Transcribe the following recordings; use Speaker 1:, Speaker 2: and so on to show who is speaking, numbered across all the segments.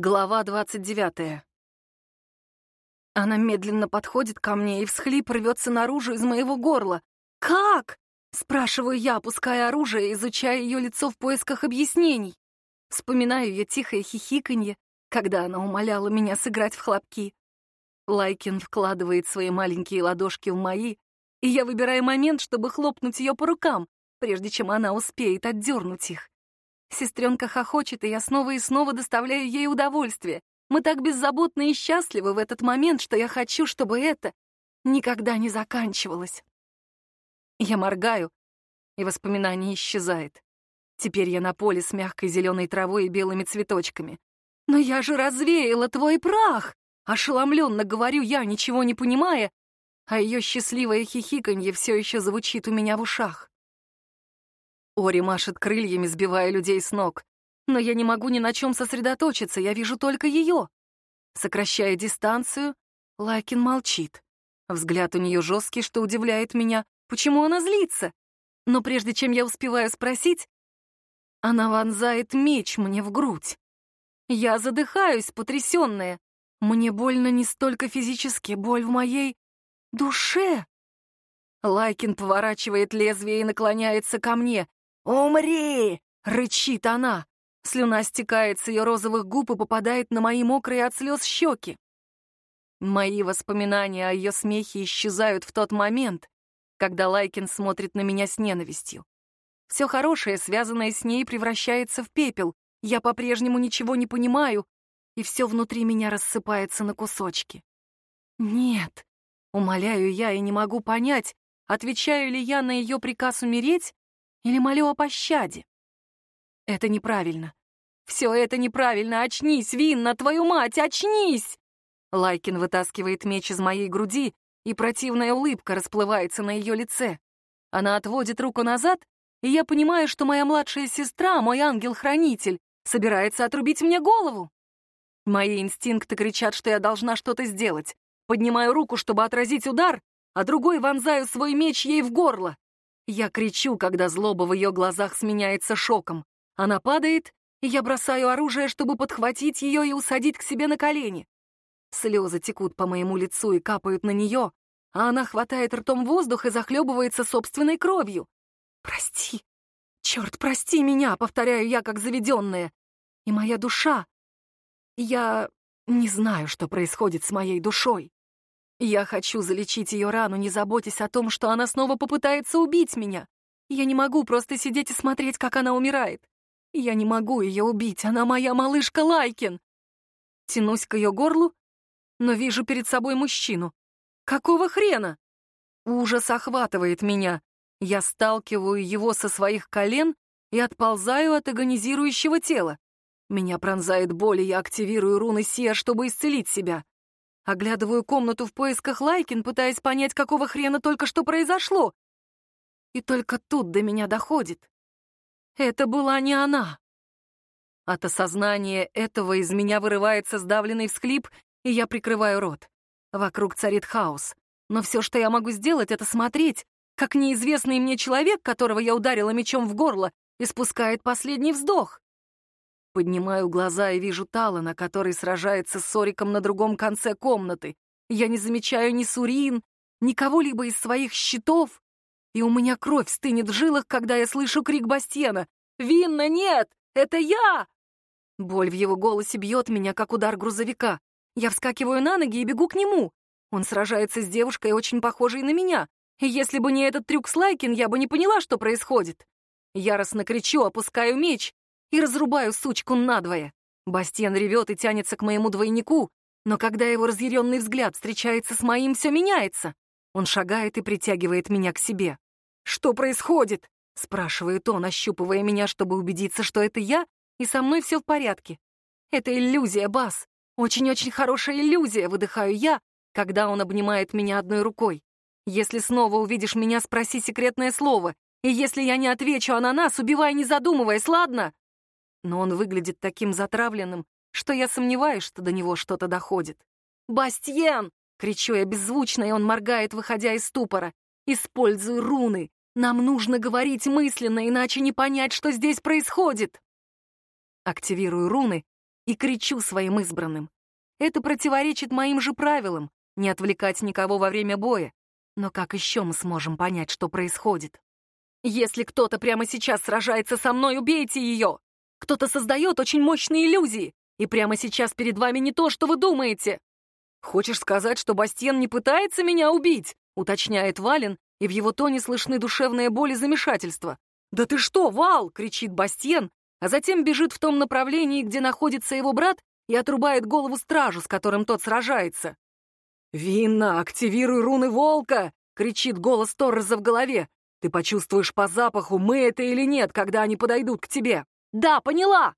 Speaker 1: Глава двадцать девятая. Она медленно подходит ко мне, и всхлип рвется наружу из моего горла. «Как?» — спрашиваю я, опуская оружие, изучая ее лицо в поисках объяснений. Вспоминаю ее тихое хихиканье, когда она умоляла меня сыграть в хлопки. Лайкин вкладывает свои маленькие ладошки в мои, и я выбираю момент, чтобы хлопнуть ее по рукам, прежде чем она успеет отдернуть их. Сестренка хохочет, и я снова и снова доставляю ей удовольствие. Мы так беззаботны и счастливы в этот момент, что я хочу, чтобы это никогда не заканчивалось. Я моргаю, и воспоминание исчезает. Теперь я на поле с мягкой зеленой травой и белыми цветочками. «Но я же развеяла твой прах!» Ошеломленно говорю я, ничего не понимая, а ее счастливое хихиканье все еще звучит у меня в ушах. Ори машет крыльями, сбивая людей с ног. Но я не могу ни на чем сосредоточиться, я вижу только ее. Сокращая дистанцию, Лайкин молчит. Взгляд у нее жесткий, что удивляет меня. Почему она злится? Но прежде чем я успеваю спросить, она вонзает меч мне в грудь. Я задыхаюсь, потрясенная. Мне больно не столько физически, боль в моей душе. Лайкин поворачивает лезвие и наклоняется ко мне. «Умри!» — рычит она. Слюна стекает с ее розовых губ и попадает на мои мокрые от слез щеки. Мои воспоминания о ее смехе исчезают в тот момент, когда Лайкин смотрит на меня с ненавистью. Все хорошее, связанное с ней, превращается в пепел. Я по-прежнему ничего не понимаю, и все внутри меня рассыпается на кусочки. Нет, умоляю я и не могу понять, отвечаю ли я на ее приказ умереть или молю о пощаде? Это неправильно. Все это неправильно. Очнись, Винна, твою мать, очнись! Лайкин вытаскивает меч из моей груди, и противная улыбка расплывается на ее лице. Она отводит руку назад, и я понимаю, что моя младшая сестра, мой ангел-хранитель, собирается отрубить мне голову. Мои инстинкты кричат, что я должна что-то сделать. Поднимаю руку, чтобы отразить удар, а другой вонзаю свой меч ей в горло. Я кричу, когда злоба в ее глазах сменяется шоком. Она падает, и я бросаю оружие, чтобы подхватить ее и усадить к себе на колени. Слезы текут по моему лицу и капают на нее, а она хватает ртом воздух и захлебывается собственной кровью. «Прости! Черт, прости меня!» — повторяю я, как заведенная. И моя душа... Я не знаю, что происходит с моей душой. Я хочу залечить ее рану, не заботясь о том, что она снова попытается убить меня. Я не могу просто сидеть и смотреть, как она умирает. Я не могу ее убить, она моя малышка Лайкин. Тянусь к ее горлу, но вижу перед собой мужчину. Какого хрена? Ужас охватывает меня. Я сталкиваю его со своих колен и отползаю от агонизирующего тела. Меня пронзает боль, и я активирую руны Сия, чтобы исцелить себя. Оглядываю комнату в поисках Лайкин, пытаясь понять, какого хрена только что произошло. И только тут до меня доходит. Это была не она. От осознания этого из меня вырывается сдавленный всхлип, и я прикрываю рот. Вокруг царит хаос. Но все, что я могу сделать, это смотреть, как неизвестный мне человек, которого я ударила мечом в горло, испускает последний вздох. Поднимаю глаза и вижу Талана, который сражается с Сориком на другом конце комнаты. Я не замечаю ни Сурин, ни кого-либо из своих щитов. И у меня кровь стынет в жилах, когда я слышу крик Бастьена. «Винна, нет! Это я!» Боль в его голосе бьет меня, как удар грузовика. Я вскакиваю на ноги и бегу к нему. Он сражается с девушкой, очень похожей на меня. И если бы не этот трюк с Лайкин, я бы не поняла, что происходит. Яростно кричу, опускаю меч и разрубаю сучку надвое. Бастиан ревет и тянется к моему двойнику, но когда его разъяренный взгляд встречается с моим, все меняется. Он шагает и притягивает меня к себе. «Что происходит?» — спрашивает он, ощупывая меня, чтобы убедиться, что это я, и со мной все в порядке. «Это иллюзия, Бас. Очень-очень хорошая иллюзия», — выдыхаю я, когда он обнимает меня одной рукой. «Если снова увидишь меня, спроси секретное слово, и если я не отвечу ананас, убивай, не задумываясь, ладно?» Но он выглядит таким затравленным, что я сомневаюсь, что до него что-то доходит. «Бастьен!» — кричу я беззвучно, и он моргает, выходя из ступора. «Используй руны! Нам нужно говорить мысленно, иначе не понять, что здесь происходит!» Активирую руны, и кричу своим избранным. Это противоречит моим же правилам — не отвлекать никого во время боя. Но как еще мы сможем понять, что происходит? Если кто-то прямо сейчас сражается со мной, убейте ее! Кто-то создает очень мощные иллюзии, и прямо сейчас перед вами не то, что вы думаете. Хочешь сказать, что Бастиен не пытается меня убить? Уточняет Вален, и в его тоне слышны душевная боль и замешательство. «Да ты что, Вал!» — кричит Бастиен, а затем бежит в том направлении, где находится его брат, и отрубает голову стражу, с которым тот сражается. «Винна, активируй руны волка!» — кричит голос Торреза в голове. «Ты почувствуешь по запаху, мы это или нет, когда они подойдут к тебе». «Да, поняла!»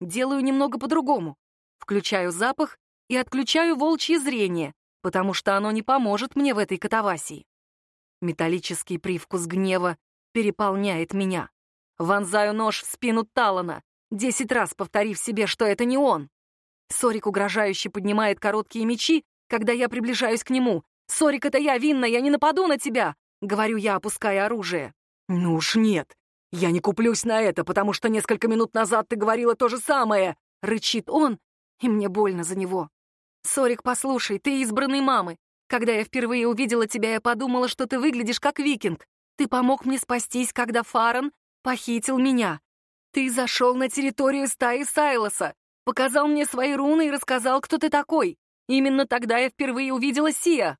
Speaker 1: Делаю немного по-другому. Включаю запах и отключаю волчье зрение, потому что оно не поможет мне в этой катавасии. Металлический привкус гнева переполняет меня. Вонзаю нож в спину Талана, десять раз повторив себе, что это не он. Сорик угрожающе поднимает короткие мечи, когда я приближаюсь к нему. «Сорик, это я, Винна, я не нападу на тебя!» — говорю я, опуская оружие. «Ну уж нет, я не куплюсь на это, потому что несколько минут назад ты говорила то же самое!» — рычит он, и мне больно за него. «Сорик, послушай, ты избранный мамы. Когда я впервые увидела тебя, я подумала, что ты выглядишь как викинг. Ты помог мне спастись, когда Фарен похитил меня. Ты зашел на территорию стаи Сайлоса, показал мне свои руны и рассказал, кто ты такой. Именно тогда я впервые увидела Сия.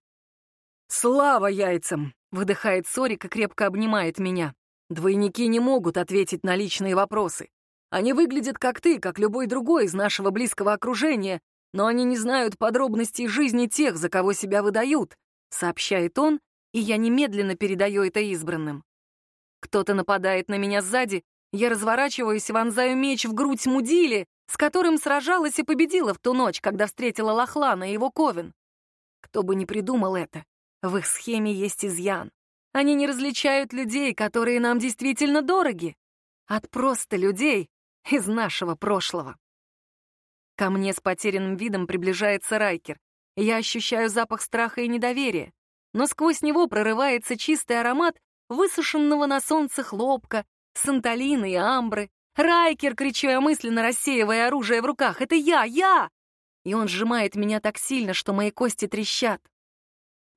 Speaker 1: «Слава яйцам!» — выдыхает Сорик и крепко обнимает меня. «Двойники не могут ответить на личные вопросы. Они выглядят как ты, как любой другой из нашего близкого окружения, но они не знают подробностей жизни тех, за кого себя выдают», — сообщает он, и я немедленно передаю это избранным. Кто-то нападает на меня сзади, я разворачиваюсь и вонзаю меч в грудь Мудили, с которым сражалась и победила в ту ночь, когда встретила Лохлана и его Ковен. Кто бы ни придумал это, в их схеме есть изъян. Они не различают людей, которые нам действительно дороги, от просто людей из нашего прошлого. Ко мне с потерянным видом приближается Райкер. Я ощущаю запах страха и недоверия, но сквозь него прорывается чистый аромат высушенного на солнце хлопка, санталины и амбры, «Райкер!» — кричу я мысленно, рассеивая оружие в руках. «Это я! Я!» И он сжимает меня так сильно, что мои кости трещат.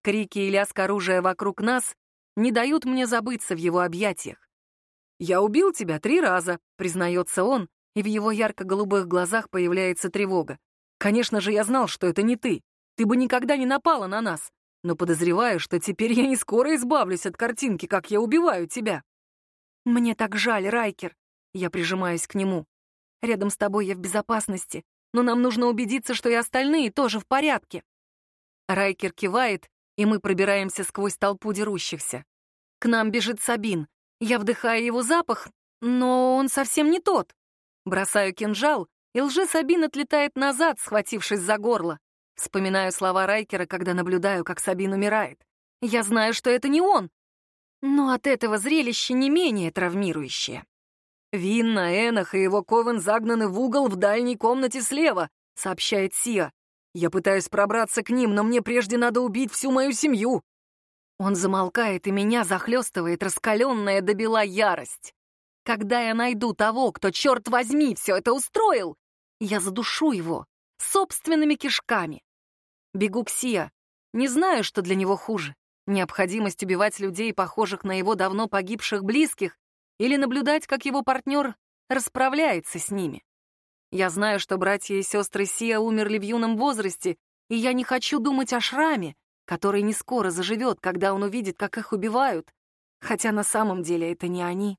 Speaker 1: Крики и лязг оружия вокруг нас не дают мне забыться в его объятиях. «Я убил тебя три раза», — признается он, и в его ярко-голубых глазах появляется тревога. «Конечно же, я знал, что это не ты. Ты бы никогда не напала на нас. Но подозреваю, что теперь я не скоро избавлюсь от картинки, как я убиваю тебя». «Мне так жаль, Райкер. Я прижимаюсь к нему. Рядом с тобой я в безопасности, но нам нужно убедиться, что и остальные тоже в порядке. Райкер кивает, и мы пробираемся сквозь толпу дерущихся. К нам бежит Сабин. Я вдыхаю его запах, но он совсем не тот. Бросаю кинжал, и лже-Сабин отлетает назад, схватившись за горло. Вспоминаю слова Райкера, когда наблюдаю, как Сабин умирает. Я знаю, что это не он, но от этого зрелище не менее травмирующее. «Винна, Энах и его Ковен загнаны в угол в дальней комнате слева», — сообщает Сия. «Я пытаюсь пробраться к ним, но мне прежде надо убить всю мою семью». Он замолкает, и меня захлестывает раскаленная до бела ярость. Когда я найду того, кто, черт возьми, все это устроил, я задушу его собственными кишками. Бегу к Сия. Не знаю, что для него хуже. Необходимость убивать людей, похожих на его давно погибших близких, или наблюдать, как его партнер расправляется с ними. Я знаю, что братья и сестры Сия умерли в юном возрасте, и я не хочу думать о шраме, который не скоро заживет, когда он увидит, как их убивают, хотя на самом деле это не они.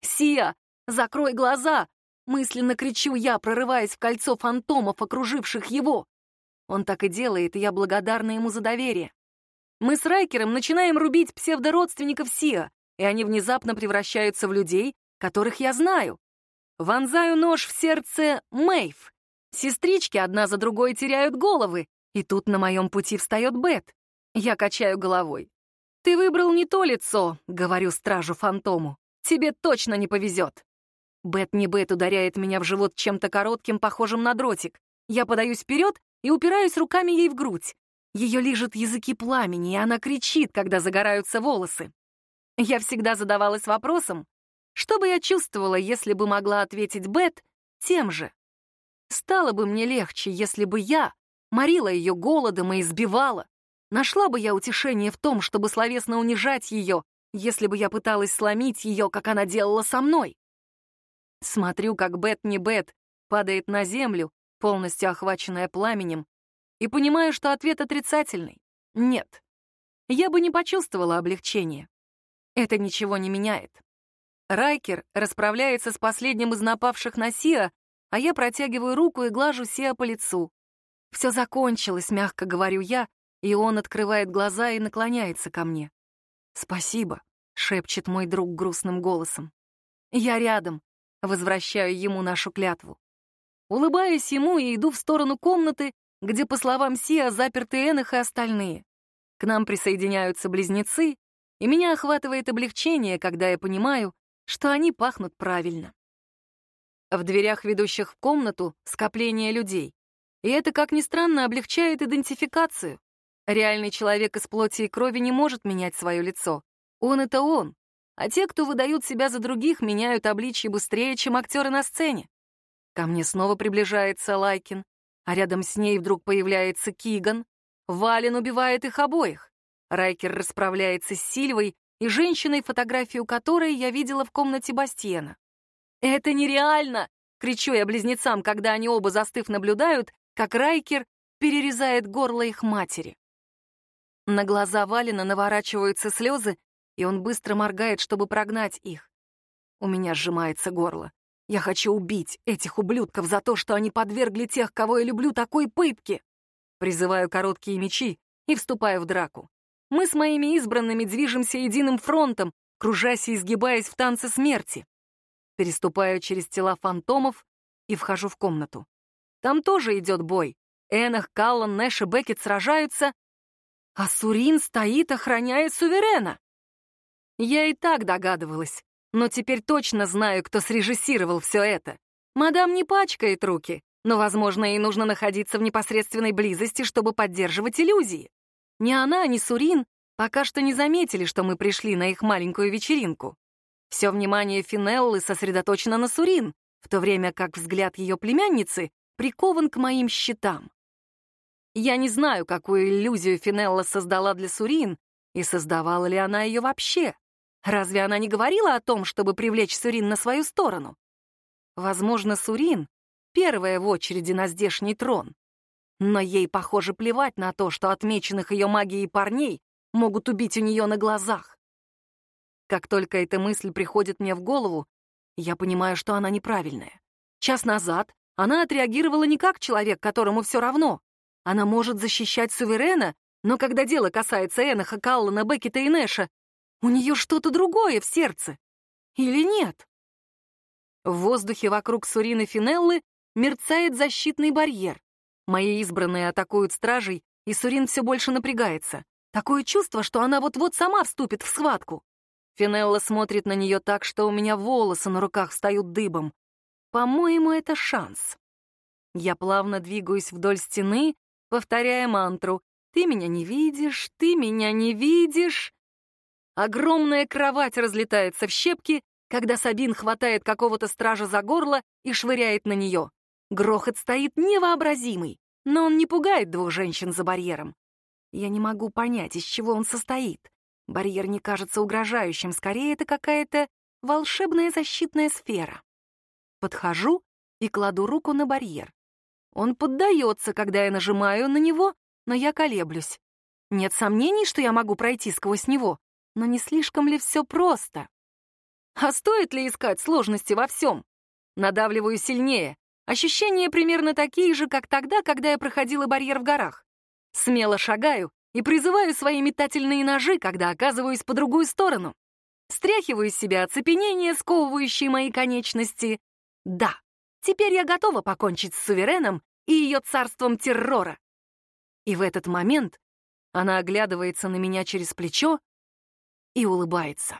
Speaker 1: «Сия, закрой глаза!» — мысленно кричу я, прорываясь в кольцо фантомов, окруживших его. Он так и делает, и я благодарна ему за доверие. Мы с Райкером начинаем рубить псевдородственников Сия, и они внезапно превращаются в людей, которых я знаю. Вонзаю нож в сердце Мэйв. Сестрички одна за другой теряют головы, и тут на моем пути встает Бет. Я качаю головой. «Ты выбрал не то лицо», — говорю стражу-фантому. «Тебе точно не повезет». Бет не Бет ударяет меня в живот чем-то коротким, похожим на дротик. Я подаюсь вперед и упираюсь руками ей в грудь. Ее лижут языки пламени, и она кричит, когда загораются волосы. Я всегда задавалась вопросом, что бы я чувствовала, если бы могла ответить Бет тем же. Стало бы мне легче, если бы я морила ее голодом и избивала. Нашла бы я утешение в том, чтобы словесно унижать ее, если бы я пыталась сломить ее, как она делала со мной. Смотрю, как Бет не Бет падает на землю, полностью охваченная пламенем, и понимаю, что ответ отрицательный. Нет. Я бы не почувствовала облегчения. Это ничего не меняет. Райкер расправляется с последним из напавших на Сиа, а я протягиваю руку и глажу Сиа по лицу. Все закончилось, мягко говорю я, и он открывает глаза и наклоняется ко мне. «Спасибо», — шепчет мой друг грустным голосом. «Я рядом», — возвращаю ему нашу клятву. Улыбаюсь ему и иду в сторону комнаты, где, по словам Сиа, заперты Энах и остальные. К нам присоединяются близнецы, и меня охватывает облегчение, когда я понимаю, что они пахнут правильно. В дверях, ведущих в комнату, скопление людей. И это, как ни странно, облегчает идентификацию. Реальный человек из плоти и крови не может менять свое лицо. Он — это он. А те, кто выдают себя за других, меняют обличье быстрее, чем актеры на сцене. Ко мне снова приближается Лайкин, а рядом с ней вдруг появляется Киган. Вален убивает их обоих. Райкер расправляется с Сильвой и женщиной, фотографию которой я видела в комнате Бастиена. «Это нереально!» — кричу я близнецам, когда они оба застыв наблюдают, как Райкер перерезает горло их матери. На глаза Валина наворачиваются слезы, и он быстро моргает, чтобы прогнать их. У меня сжимается горло. Я хочу убить этих ублюдков за то, что они подвергли тех, кого я люблю, такой пытке. Призываю короткие мечи и вступаю в драку. Мы с моими избранными движемся единым фронтом, кружась и изгибаясь в танце смерти. Переступаю через тела фантомов и вхожу в комнату. Там тоже идет бой. Энах, Каллан, Нэш и Беккет сражаются, а Сурин стоит, охраняет суверена. Я и так догадывалась. Но теперь точно знаю, кто срежиссировал все это. Мадам не пачкает руки, но, возможно, ей нужно находиться в непосредственной близости, чтобы поддерживать иллюзии. Ни она, ни Сурин пока что не заметили, что мы пришли на их маленькую вечеринку. Все внимание Финеллы сосредоточено на Сурин, в то время как взгляд ее племянницы прикован к моим щитам. Я не знаю, какую иллюзию Финелла создала для Сурин, и создавала ли она ее вообще. Разве она не говорила о том, чтобы привлечь Сурин на свою сторону? Возможно, Сурин — первая в очереди на здешний трон. Но ей, похоже, плевать на то, что отмеченных ее магией парней могут убить у нее на глазах. Как только эта мысль приходит мне в голову, я понимаю, что она неправильная. Час назад она отреагировала не как человек, которому все равно. Она может защищать суверена, но когда дело касается Энаха, Каллана, Беккета и Нэша, у нее что-то другое в сердце. Или нет? В воздухе вокруг Сурины Финеллы мерцает защитный барьер. Мои избранные атакуют стражей, и Сурин все больше напрягается. Такое чувство, что она вот-вот сама вступит в схватку. Финелла смотрит на нее так, что у меня волосы на руках встают дыбом. По-моему, это шанс. Я плавно двигаюсь вдоль стены, повторяя мантру «Ты меня не видишь, ты меня не видишь». Огромная кровать разлетается в щепки, когда Сабин хватает какого-то стража за горло и швыряет на нее. Грохот стоит невообразимый, но он не пугает двух женщин за барьером. Я не могу понять, из чего он состоит. Барьер не кажется угрожающим, скорее это какая-то волшебная защитная сфера. Подхожу и кладу руку на барьер. Он поддается, когда я нажимаю на него, но я колеблюсь. Нет сомнений, что я могу пройти сквозь него, но не слишком ли все просто? А стоит ли искать сложности во всем? Надавливаю сильнее. Ощущения примерно такие же, как тогда, когда я проходила барьер в горах. Смело шагаю и призываю свои метательные ножи, когда оказываюсь по другую сторону. Стряхиваю с себя оцепенение, сковывающее мои конечности. Да, теперь я готова покончить с сувереном и ее царством террора. И в этот момент она оглядывается на меня через плечо и улыбается.